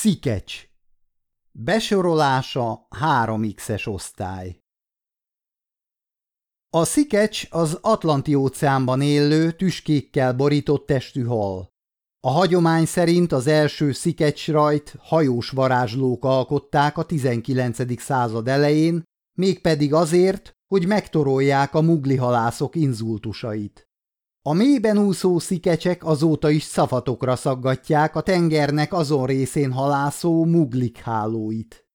Szikecs Besorolása 3x-es osztály A szikecs az Atlanti-óceánban élő, tüskékkel borított testű hal. A hagyomány szerint az első szikecsrajt hajós varázslók alkották a 19. század elején, mégpedig azért, hogy megtorolják a mugli halászok inzultusait. A mélyben úszó szikecsek azóta is szafatokra szaggatják a tengernek azon részén halászó muglik hálóit.